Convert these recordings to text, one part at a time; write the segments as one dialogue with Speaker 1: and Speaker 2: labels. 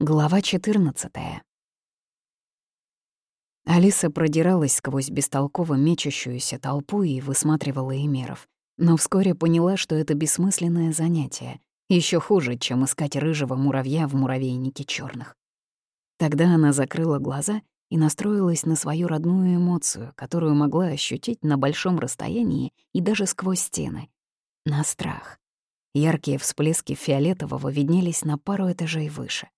Speaker 1: Глава 14 Алиса продиралась сквозь бестолково мечущуюся толпу и высматривала эмеров, но вскоре поняла, что это бессмысленное занятие, еще хуже, чем искать рыжего муравья в муравейнике черных. Тогда она закрыла глаза и настроилась на свою родную эмоцию, которую могла ощутить на большом расстоянии и даже сквозь стены — на страх. Яркие всплески фиолетового виднелись на пару этажей выше.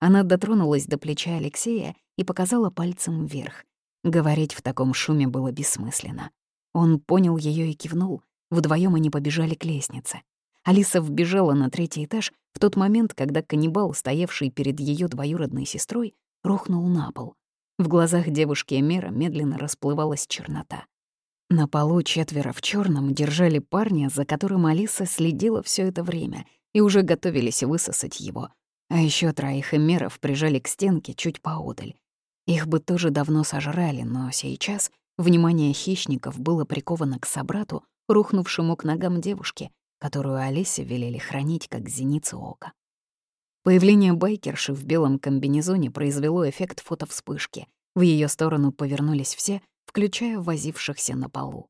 Speaker 1: Она дотронулась до плеча Алексея и показала пальцем вверх. Говорить в таком шуме было бессмысленно. Он понял ее и кивнул. Вдвоем они побежали к лестнице. Алиса вбежала на третий этаж в тот момент, когда каннибал, стоявший перед ее двоюродной сестрой, рухнул на пол. В глазах девушки Эмера медленно расплывалась чернота. На полу четверо в черном держали парня, за которым Алиса следила все это время, и уже готовились высосать его — а еще троих эмеров прижали к стенке чуть поодаль. Их бы тоже давно сожрали, но сейчас внимание хищников было приковано к собрату, рухнувшему к ногам девушки, которую Алисе велели хранить как зеницу ока. Появление байкерши в белом комбинезоне произвело эффект фотовспышки. В ее сторону повернулись все, включая возившихся на полу.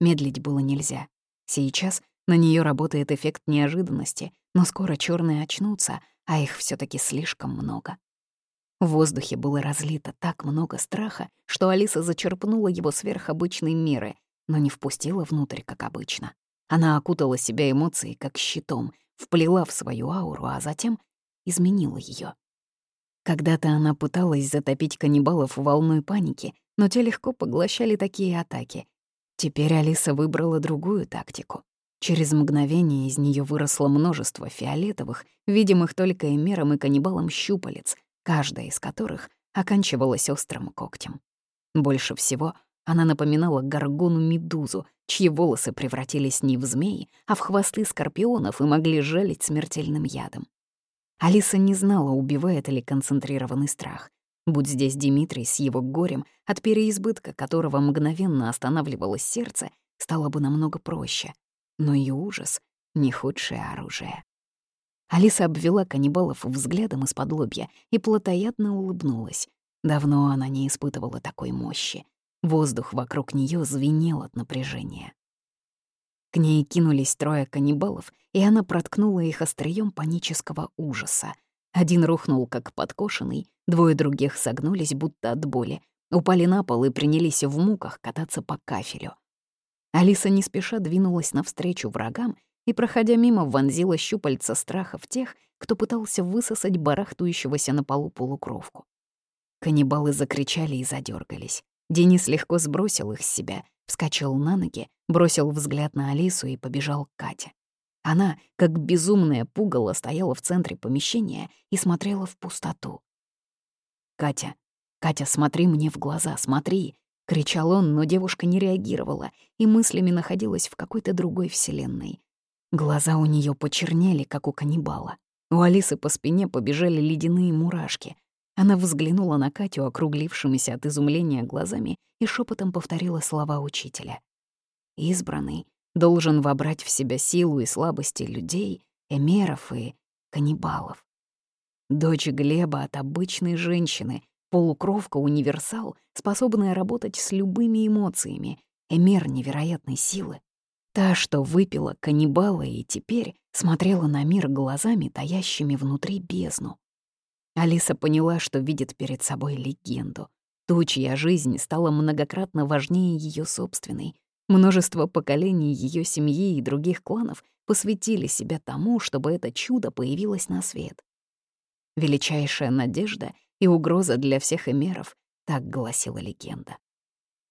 Speaker 1: Медлить было нельзя. Сейчас на нее работает эффект неожиданности, но скоро черные очнутся, а их все таки слишком много. В воздухе было разлито так много страха, что Алиса зачерпнула его сверхобычной меры, но не впустила внутрь, как обычно. Она окутала себя эмоцией как щитом, вплела в свою ауру, а затем изменила ее. Когда-то она пыталась затопить каннибалов волной паники, но те легко поглощали такие атаки. Теперь Алиса выбрала другую тактику. Через мгновение из нее выросло множество фиолетовых, видимых только эмером и каннибалом щупалец, каждая из которых оканчивалась острым когтем. Больше всего она напоминала горгону-медузу, чьи волосы превратились не в змеи, а в хвосты скорпионов и могли жалить смертельным ядом. Алиса не знала, убивает ли концентрированный страх. Будь здесь Дмитрий с его горем, от переизбытка которого мгновенно останавливалось сердце, стало бы намного проще — но и ужас — не худшее оружие. Алиса обвела каннибалов взглядом из-под лобья и плотоядно улыбнулась. Давно она не испытывала такой мощи. Воздух вокруг нее звенел от напряжения. К ней кинулись трое каннибалов, и она проткнула их острием панического ужаса. Один рухнул, как подкошенный, двое других согнулись, будто от боли, упали на пол и принялись в муках кататься по кафелю. Алиса не спеша двинулась навстречу врагам и, проходя мимо, вонзила щупальца страха в тех, кто пытался высосать барахтующегося на полу полукровку. Каннибалы закричали и задергались. Денис легко сбросил их с себя, вскочил на ноги, бросил взгляд на Алису и побежал к Кате. Она, как безумная пугало, стояла в центре помещения и смотрела в пустоту. «Катя, Катя, смотри мне в глаза, смотри!» Кричал он, но девушка не реагировала и мыслями находилась в какой-то другой вселенной. Глаза у нее почернели, как у каннибала. У Алисы по спине побежали ледяные мурашки. Она взглянула на Катю, округлившимися от изумления глазами, и шепотом повторила слова учителя. «Избранный должен вобрать в себя силу и слабости людей, эмеров и каннибалов. Дочь Глеба от обычной женщины, Полукровка-универсал, способная работать с любыми эмоциями, эмер невероятной силы. Та, что выпила каннибала и теперь смотрела на мир глазами, таящими внутри бездну. Алиса поняла, что видит перед собой легенду. Ту, чья жизнь стала многократно важнее ее собственной. Множество поколений ее семьи и других кланов посвятили себя тому, чтобы это чудо появилось на свет. Величайшая надежда и угроза для всех эмеров, так гласила легенда.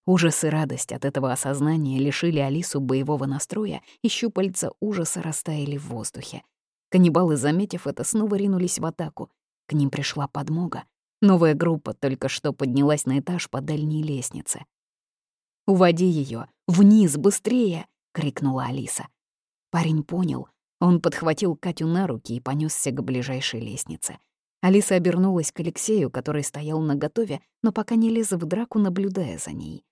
Speaker 1: Ужас и радость от этого осознания лишили Алису боевого настроя, и щупальца ужаса растаяли в воздухе. Каннибалы, заметив это, снова ринулись в атаку. К ним пришла подмога. Новая группа только что поднялась на этаж по дальней лестнице. «Уводи ее Вниз! Быстрее!» — крикнула Алиса. Парень понял. Он подхватил Катю на руки и понесся к ближайшей лестнице. Алиса обернулась к Алексею, который стоял наготове, но пока не лез в драку, наблюдая за ней.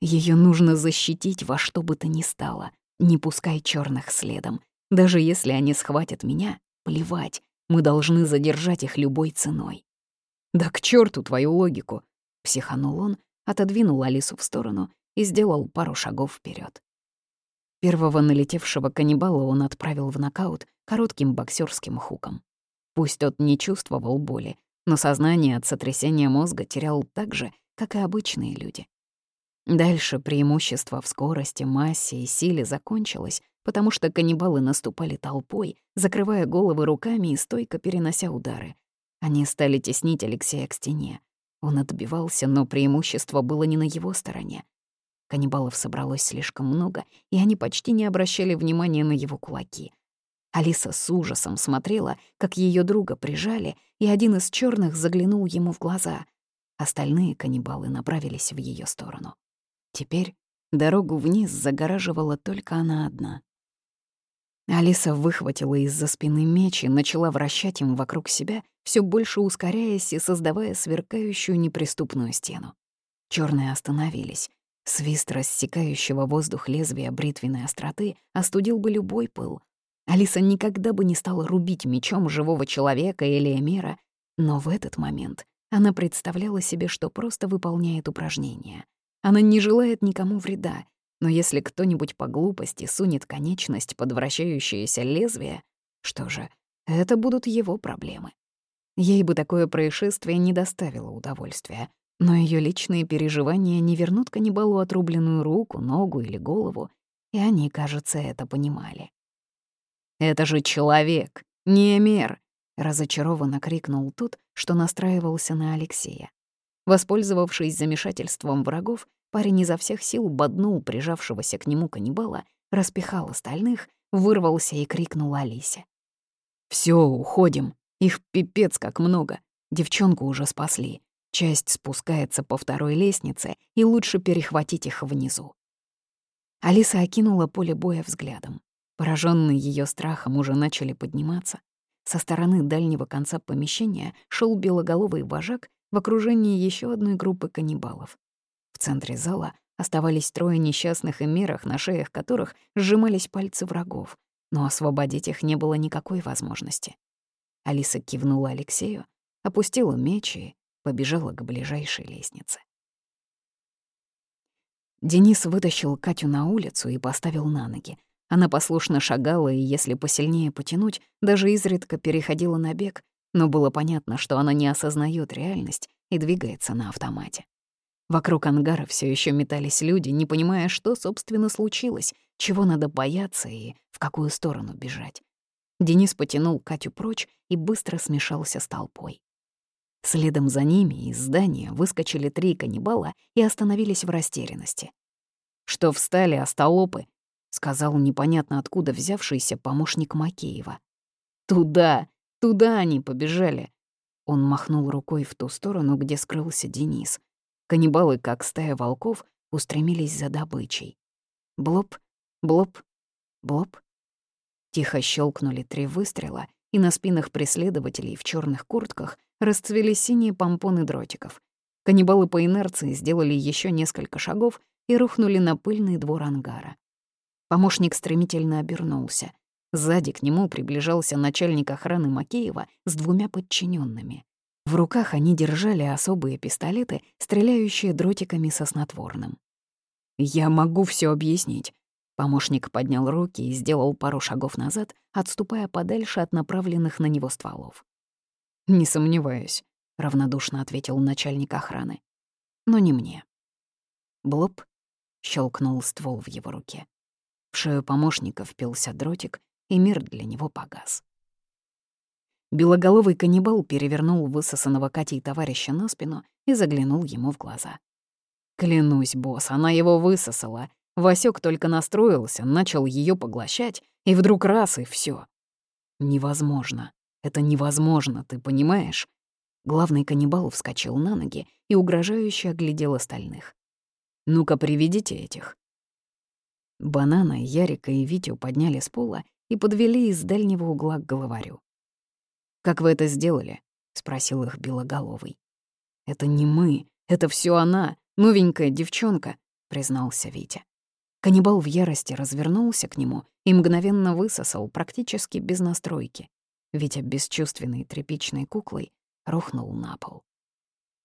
Speaker 1: Ее нужно защитить во что бы то ни стало. Не пускай черных следом. Даже если они схватят меня, плевать. Мы должны задержать их любой ценой. «Да к черту твою логику!» — психанул он, отодвинул Алису в сторону и сделал пару шагов вперед. Первого налетевшего каннибала он отправил в нокаут коротким боксерским хуком. Пусть тот не чувствовал боли, но сознание от сотрясения мозга терял так же, как и обычные люди. Дальше преимущество в скорости, массе и силе закончилось, потому что каннибалы наступали толпой, закрывая головы руками и стойко перенося удары. Они стали теснить Алексея к стене. Он отбивался, но преимущество было не на его стороне. Каннибалов собралось слишком много, и они почти не обращали внимания на его кулаки. Алиса с ужасом смотрела, как ее друга прижали, и один из черных заглянул ему в глаза. Остальные каннибалы направились в ее сторону. Теперь дорогу вниз загораживала только она одна. Алиса выхватила из-за спины меч и начала вращать им вокруг себя, все больше ускоряясь и создавая сверкающую неприступную стену. Черные остановились. Свист рассекающего воздух лезвия бритвенной остроты остудил бы любой пыл. Алиса никогда бы не стала рубить мечом живого человека или эмера, но в этот момент она представляла себе, что просто выполняет упражнение. Она не желает никому вреда, но если кто-нибудь по глупости сунет конечность под вращающееся лезвие, что же, это будут его проблемы. Ей бы такое происшествие не доставило удовольствия, но ее личные переживания не вернут каннибалу отрубленную руку, ногу или голову, и они, кажется, это понимали. «Это же человек, не мер!» — разочарованно крикнул тот, что настраивался на Алексея. Воспользовавшись замешательством врагов, парень изо всех сил боднул прижавшегося к нему каннибала, распихал остальных, вырвался и крикнул Алисе. «Всё, уходим. Их пипец как много. Девчонку уже спасли. Часть спускается по второй лестнице, и лучше перехватить их внизу». Алиса окинула поле боя взглядом. Пораженные ее страхом уже начали подниматься. Со стороны дальнего конца помещения шел белоголовый вожак в окружении еще одной группы каннибалов. В центре зала оставались трое несчастных эмирах, на шеях которых сжимались пальцы врагов, но освободить их не было никакой возможности. Алиса кивнула Алексею, опустила меч и побежала к ближайшей лестнице. Денис вытащил Катю на улицу и поставил на ноги. Она послушно шагала и, если посильнее потянуть, даже изредка переходила на бег, но было понятно, что она не осознает реальность и двигается на автомате. Вокруг ангара все еще метались люди, не понимая, что, собственно, случилось, чего надо бояться и в какую сторону бежать. Денис потянул Катю прочь и быстро смешался с толпой. Следом за ними из здания выскочили три каннибала и остановились в растерянности. «Что встали, остолопы?» — сказал непонятно откуда взявшийся помощник Макеева. «Туда!» Туда они побежали. Он махнул рукой в ту сторону, где скрылся Денис. Каннибалы, как стая волков, устремились за добычей. Блоп, блоп, блоп. Тихо щелкнули три выстрела, и на спинах преследователей в черных куртках расцвели синие помпоны дротиков. Каннибалы по инерции сделали еще несколько шагов и рухнули на пыльный двор ангара. Помощник стремительно обернулся. Сзади к нему приближался начальник охраны Макеева с двумя подчиненными. В руках они держали особые пистолеты, стреляющие дротиками со снотворным. «Я могу все объяснить». Помощник поднял руки и сделал пару шагов назад, отступая подальше от направленных на него стволов. «Не сомневаюсь», — равнодушно ответил начальник охраны. «Но не мне». Блоп щелкнул ствол в его руке. В шею помощника впился дротик, и мир для него погас. Белоголовый каннибал перевернул высосанного Катей товарища на спину и заглянул ему в глаза. «Клянусь, босс, она его высосала. Васёк только настроился, начал ее поглощать, и вдруг раз — и все. Невозможно. Это невозможно, ты понимаешь?» Главный каннибал вскочил на ноги и угрожающе оглядел остальных. «Ну-ка, приведите этих». Банана, Ярика и Витю подняли с пола и подвели из дальнего угла к головарю. «Как вы это сделали?» — спросил их Белоголовый. «Это не мы, это все она, новенькая девчонка», — признался Витя. Каннибал в ярости развернулся к нему и мгновенно высосал, практически без настройки. Витя бесчувственной тряпичной куклой рухнул на пол.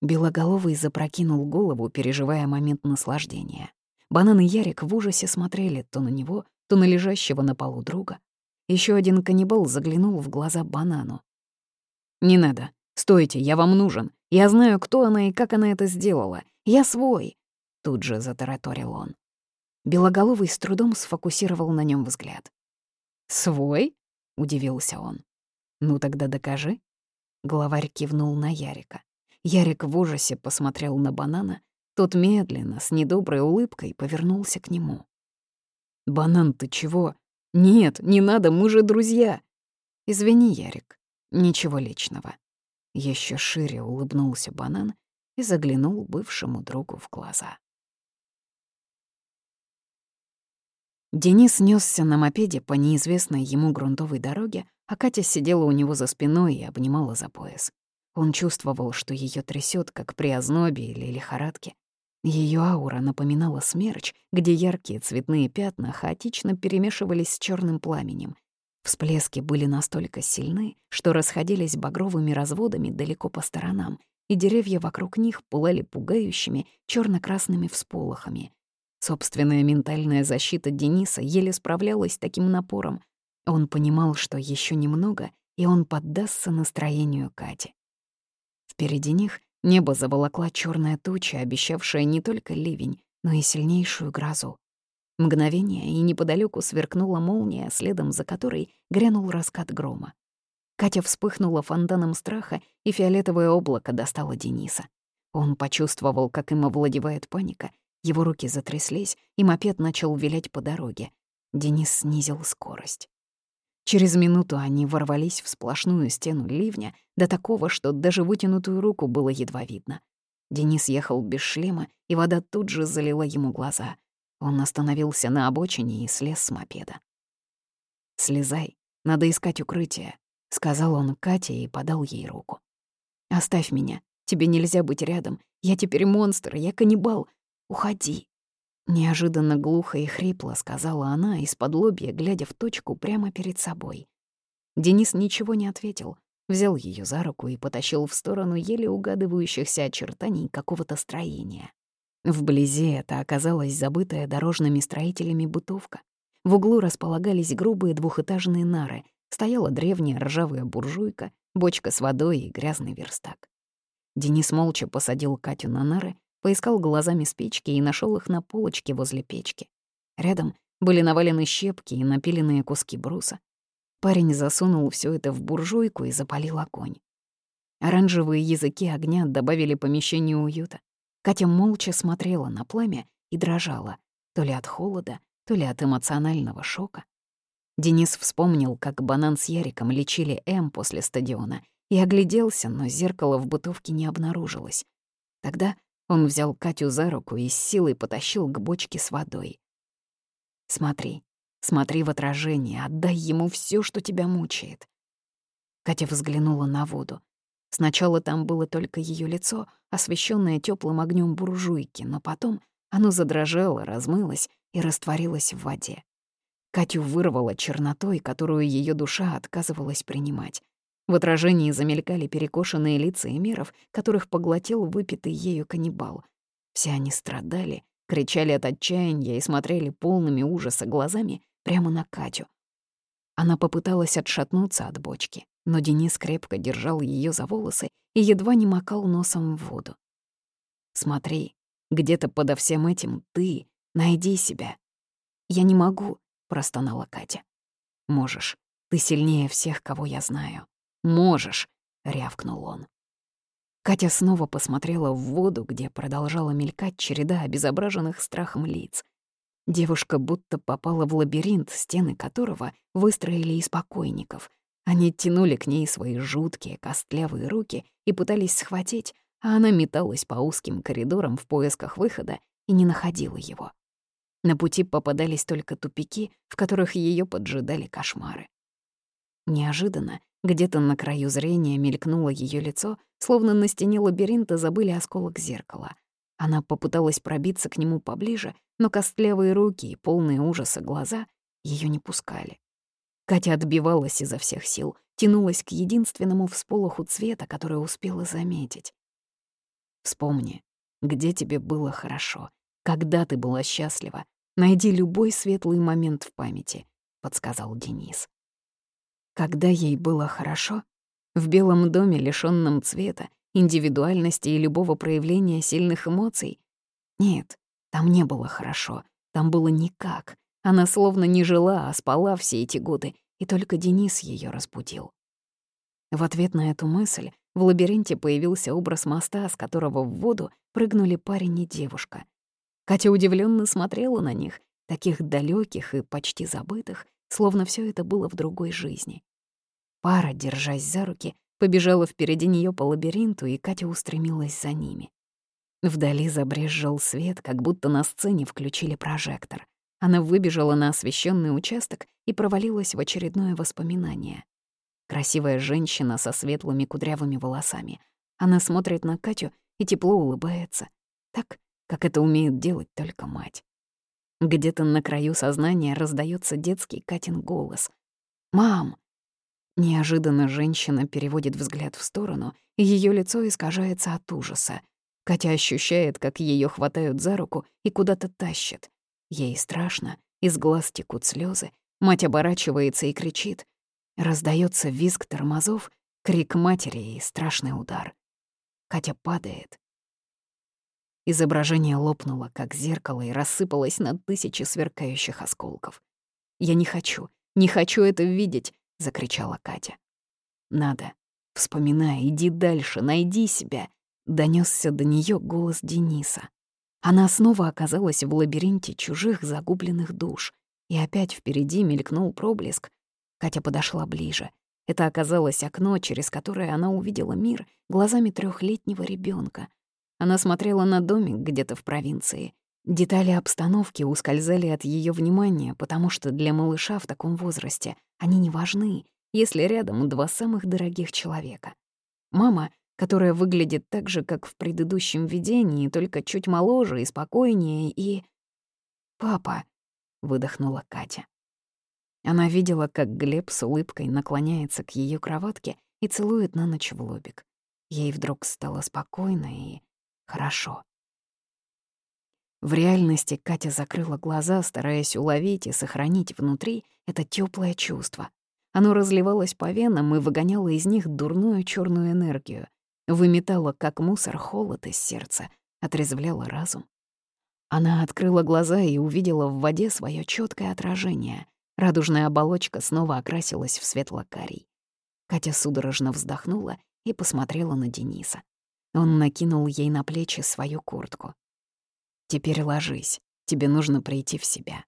Speaker 1: Белоголовый запрокинул голову, переживая момент наслаждения. Банан и Ярик в ужасе смотрели то на него, то на лежащего на полу друга. Еще один каннибал заглянул в глаза банану. «Не надо. Стойте, я вам нужен. Я знаю, кто она и как она это сделала. Я свой!» Тут же затараторил он. Белоголовый с трудом сфокусировал на нем взгляд. «Свой?» — удивился он. «Ну тогда докажи». Главарь кивнул на Ярика. Ярик в ужасе посмотрел на банана. Тот медленно, с недоброй улыбкой, повернулся к нему. «Банан, ты чего? Нет, не надо, мы же друзья!» «Извини, Ярик, ничего личного». Еще шире улыбнулся банан и заглянул бывшему другу в глаза. Денис несся на мопеде по неизвестной ему грунтовой дороге, а Катя сидела у него за спиной и обнимала за пояс. Он чувствовал, что ее трясет, как при ознобе или лихорадке. Ее аура напоминала смерч, где яркие цветные пятна хаотично перемешивались с черным пламенем. Всплески были настолько сильны, что расходились багровыми разводами далеко по сторонам, и деревья вокруг них пылали пугающими черно красными всполохами. Собственная ментальная защита Дениса еле справлялась с таким напором. Он понимал, что еще немного, и он поддастся настроению Кати. Впереди них небо заволокла черная туча, обещавшая не только ливень, но и сильнейшую грозу. Мгновение, и неподалеку сверкнула молния, следом за которой грянул раскат грома. Катя вспыхнула фонтаном страха, и фиолетовое облако достало Дениса. Он почувствовал, как им овладевает паника, его руки затряслись, и мопед начал вилять по дороге. Денис снизил скорость. Через минуту они ворвались в сплошную стену ливня, до такого, что даже вытянутую руку было едва видно. Денис ехал без шлема, и вода тут же залила ему глаза. Он остановился на обочине и слез с мопеда. «Слезай, надо искать укрытие», — сказал он Кате и подал ей руку. «Оставь меня, тебе нельзя быть рядом. Я теперь монстр, я каннибал, «Уходи!» Неожиданно глухо и хрипло сказала она, из-под лобья, глядя в точку прямо перед собой. Денис ничего не ответил, взял ее за руку и потащил в сторону еле угадывающихся очертаний какого-то строения. Вблизи это оказалась забытая дорожными строителями бытовка. В углу располагались грубые двухэтажные нары, стояла древняя ржавая буржуйка, бочка с водой и грязный верстак. Денис молча посадил Катю на нары, Поискал глазами спички и нашел их на полочке возле печки. Рядом были навалены щепки и напиленные куски бруса. Парень засунул все это в буржуйку и запалил огонь. Оранжевые языки огня добавили помещению уюта. Катя молча смотрела на пламя и дрожала, то ли от холода, то ли от эмоционального шока. Денис вспомнил, как банан с Яриком лечили М после стадиона, и огляделся, но зеркало в бытовке не обнаружилось. Тогда он взял Катю за руку и с силой потащил к бочке с водой. «Смотри, смотри в отражение, отдай ему все, что тебя мучает». Катя взглянула на воду. Сначала там было только ее лицо, освещенное теплым огнем буржуйки, но потом оно задрожало, размылось и растворилось в воде. Катю вырвало чернотой, которую ее душа отказывалась принимать. В отражении замелькали перекошенные лица эмиров, которых поглотил выпитый ею каннибал. Все они страдали, кричали от отчаяния и смотрели полными ужаса глазами прямо на Катю. Она попыталась отшатнуться от бочки, но Денис крепко держал ее за волосы и едва не макал носом в воду. «Смотри, где-то подо всем этим ты, найди себя». «Я не могу», — простонала Катя. «Можешь, ты сильнее всех, кого я знаю». «Можешь», — рявкнул он. Катя снова посмотрела в воду, где продолжала мелькать череда обезображенных страхом лиц. Девушка будто попала в лабиринт, стены которого выстроили из покойников. Они тянули к ней свои жуткие костлявые руки и пытались схватить, а она металась по узким коридорам в поисках выхода и не находила его. На пути попадались только тупики, в которых ее поджидали кошмары. Неожиданно где-то на краю зрения мелькнуло ее лицо, словно на стене лабиринта забыли осколок зеркала. Она попыталась пробиться к нему поближе, но костлявые руки и полные ужаса глаза ее не пускали. Катя отбивалась изо всех сил, тянулась к единственному всполоху цвета, который успела заметить. Вспомни, где тебе было хорошо, когда ты была счастлива. Найди любой светлый момент в памяти, — подсказал Денис. Когда ей было хорошо? В белом доме, лишённом цвета, индивидуальности и любого проявления сильных эмоций? Нет, там не было хорошо, там было никак. Она словно не жила, а спала все эти годы, и только Денис ее разбудил. В ответ на эту мысль в лабиринте появился образ моста, с которого в воду прыгнули парень и девушка. Катя удивленно смотрела на них, таких далеких и почти забытых, словно все это было в другой жизни. Пара, держась за руки, побежала впереди нее по лабиринту, и Катя устремилась за ними. Вдали забрезжил свет, как будто на сцене включили прожектор. Она выбежала на освещенный участок и провалилась в очередное воспоминание. Красивая женщина со светлыми кудрявыми волосами. Она смотрит на Катю и тепло улыбается. Так, как это умеет делать только мать. Где-то на краю сознания раздается детский Катин голос. «Мам!» Неожиданно женщина переводит взгляд в сторону, и ее лицо искажается от ужаса. Катя ощущает, как ее хватают за руку и куда-то тащат. Ей страшно, из глаз текут слезы. Мать оборачивается и кричит. Раздается визг тормозов, крик матери и страшный удар. Катя падает. Изображение лопнуло, как зеркало, и рассыпалось на тысячи сверкающих осколков. «Я не хочу, не хочу это видеть!» — закричала Катя. «Надо. Вспоминай, иди дальше, найди себя!» — донесся до нее голос Дениса. Она снова оказалась в лабиринте чужих загубленных душ, и опять впереди мелькнул проблеск. Катя подошла ближе. Это оказалось окно, через которое она увидела мир глазами трехлетнего ребенка. Она смотрела на домик где-то в провинции. Детали обстановки ускользали от ее внимания, потому что для малыша в таком возрасте они не важны, если рядом два самых дорогих человека. Мама которая выглядит так же, как в предыдущем видении, только чуть моложе и спокойнее, и... «Папа», — выдохнула Катя. Она видела, как Глеб с улыбкой наклоняется к ее кроватке и целует на ночь в лобик. Ей вдруг стало спокойно и хорошо. В реальности Катя закрыла глаза, стараясь уловить и сохранить внутри это теплое чувство. Оно разливалось по венам и выгоняло из них дурную черную энергию выметала, как мусор, холод из сердца, отрезвляла разум. Она открыла глаза и увидела в воде свое четкое отражение. Радужная оболочка снова окрасилась в светло-карий. Катя судорожно вздохнула и посмотрела на Дениса. Он накинул ей на плечи свою куртку. «Теперь ложись, тебе нужно прийти в себя».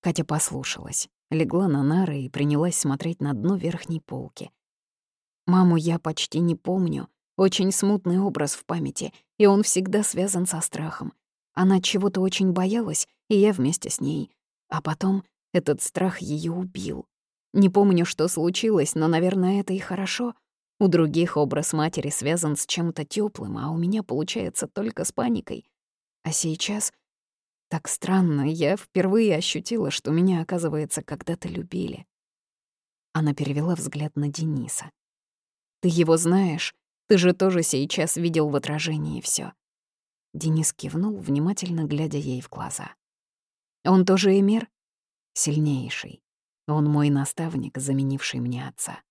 Speaker 1: Катя послушалась, легла на нары и принялась смотреть на дно верхней полки. Маму я почти не помню, очень смутный образ в памяти, и он всегда связан со страхом. Она чего-то очень боялась, и я вместе с ней. А потом этот страх ее убил. Не помню, что случилось, но, наверное, это и хорошо. У других образ матери связан с чем-то теплым, а у меня получается только с паникой. А сейчас... Так странно, я впервые ощутила, что меня, оказывается, когда-то любили. Она перевела взгляд на Дениса. Ты его знаешь? Ты же тоже сейчас видел в отражении все. Денис кивнул, внимательно глядя ей в глаза. Он тоже эмир? Сильнейший. Он мой наставник, заменивший мне отца.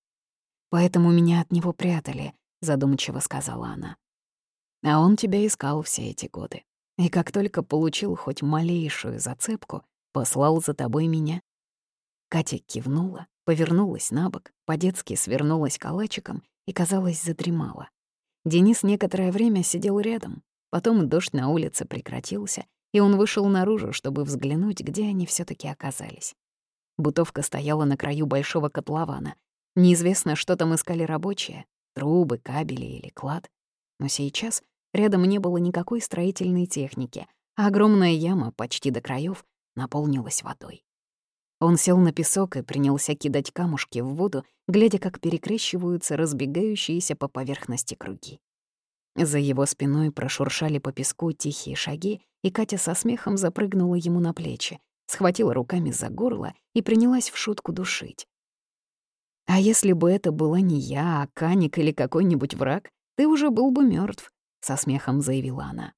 Speaker 1: Поэтому меня от него прятали, задумчиво сказала она. А он тебя искал все эти годы. И как только получил хоть малейшую зацепку, послал за тобой меня. Катя кивнула, повернулась на бок, по-детски свернулась калачиком и, казалось, задремала. Денис некоторое время сидел рядом, потом дождь на улице прекратился, и он вышел наружу, чтобы взглянуть, где они все таки оказались. Бутовка стояла на краю большого котлована. Неизвестно, что там искали рабочие — трубы, кабели или клад. Но сейчас рядом не было никакой строительной техники, а огромная яма почти до краев наполнилась водой. Он сел на песок и принялся кидать камушки в воду, глядя, как перекрещиваются разбегающиеся по поверхности круги. За его спиной прошуршали по песку тихие шаги, и Катя со смехом запрыгнула ему на плечи, схватила руками за горло и принялась в шутку душить. А если бы это была не я, а Каник или какой-нибудь враг, ты уже был бы мертв, со смехом заявила она.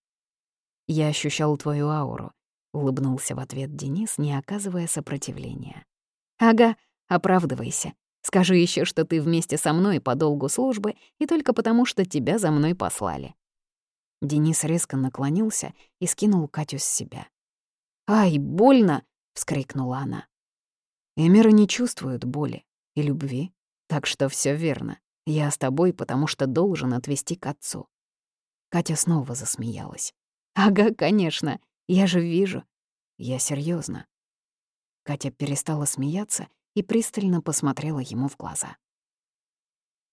Speaker 1: Я ощущал твою ауру, улыбнулся в ответ Денис, не оказывая сопротивления. Ага, оправдывайся. Скажи еще, что ты вместе со мной по долгу службы и только потому, что тебя за мной послали. Денис резко наклонился и скинул Катю с себя. «Ай, больно!» — вскрикнула она. Эмира не чувствует боли и любви, так что все верно. Я с тобой, потому что должен отвезти к отцу. Катя снова засмеялась. «Ага, конечно, я же вижу. Я серьезно. Катя перестала смеяться и пристально посмотрела ему в глаза.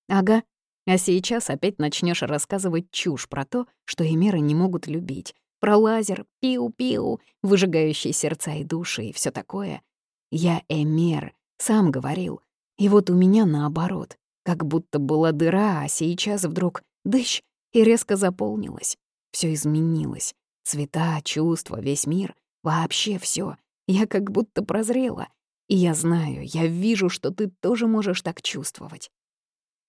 Speaker 1: «Ага, а сейчас опять начнешь рассказывать чушь про то, что эмеры не могут любить, про лазер, пиу-пиу, выжигающий сердца и души и все такое. Я эмер, сам говорил. И вот у меня наоборот, как будто была дыра, а сейчас вдруг дыщ и резко заполнилась. Все изменилось. Цвета, чувства, весь мир, вообще все. Я как будто прозрела. И я знаю, я вижу, что ты тоже можешь так чувствовать.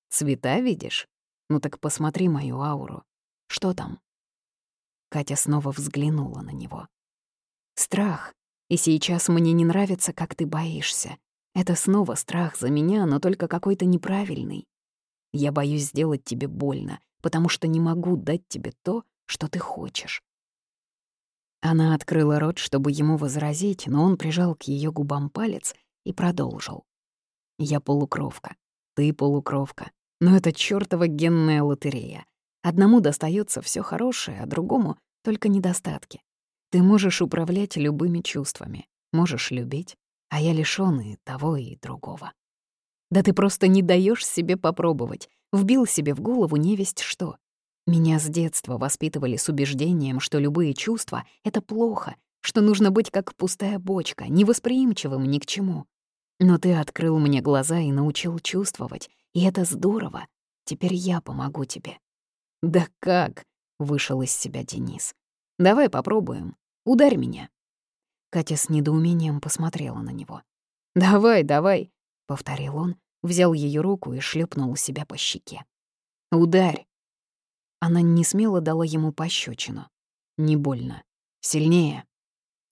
Speaker 1: Цвета видишь? Ну так посмотри мою ауру. Что там? Катя снова взглянула на него. Страх. И сейчас мне не нравится, как ты боишься. Это снова страх за меня, но только какой-то неправильный. Я боюсь сделать тебе больно, потому что не могу дать тебе то, что ты хочешь. Она открыла рот, чтобы ему возразить, но он прижал к ее губам палец и продолжил. «Я полукровка, ты полукровка, но это чёртова генная лотерея. Одному достается все хорошее, а другому — только недостатки. Ты можешь управлять любыми чувствами, можешь любить, а я лишён и того, и другого. Да ты просто не даешь себе попробовать, вбил себе в голову невесть что. Меня с детства воспитывали с убеждением, что любые чувства — это плохо, что нужно быть как пустая бочка, невосприимчивым ни к чему. Но ты открыл мне глаза и научил чувствовать, и это здорово. Теперь я помогу тебе». «Да как?» — вышел из себя Денис. «Давай попробуем. Ударь меня». Катя с недоумением посмотрела на него. «Давай, давай», — повторил он, взял ее руку и шлепнул себя по щеке. «Ударь». Она не смело дала ему пощечину. Не больно. Сильнее.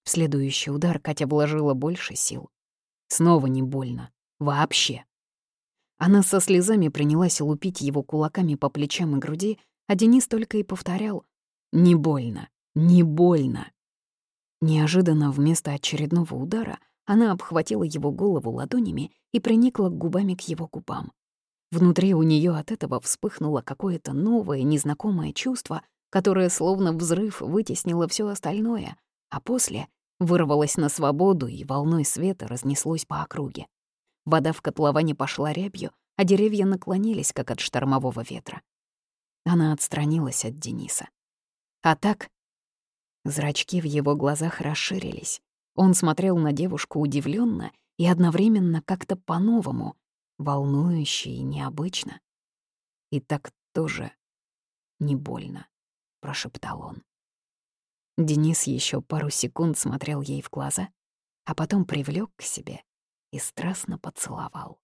Speaker 1: В следующий удар Катя вложила больше сил. Снова не больно. Вообще. Она со слезами принялась лупить его кулаками по плечам и груди, а Денис только и повторял «Не больно, не больно». Неожиданно вместо очередного удара она обхватила его голову ладонями и приникла губами к его губам. Внутри у нее от этого вспыхнуло какое-то новое, незнакомое чувство, которое словно взрыв вытеснило все остальное, а после вырвалось на свободу и волной света разнеслось по округе. Вода в котловане пошла рябью, а деревья наклонились, как от штормового ветра. Она отстранилась от Дениса. А так... Зрачки в его глазах расширились. Он смотрел на девушку удивленно и одновременно как-то по-новому, волнующе и необычно. И так тоже не больно, прошептал он. Денис еще пару секунд смотрел ей в глаза, а потом привлек к себе и страстно поцеловал.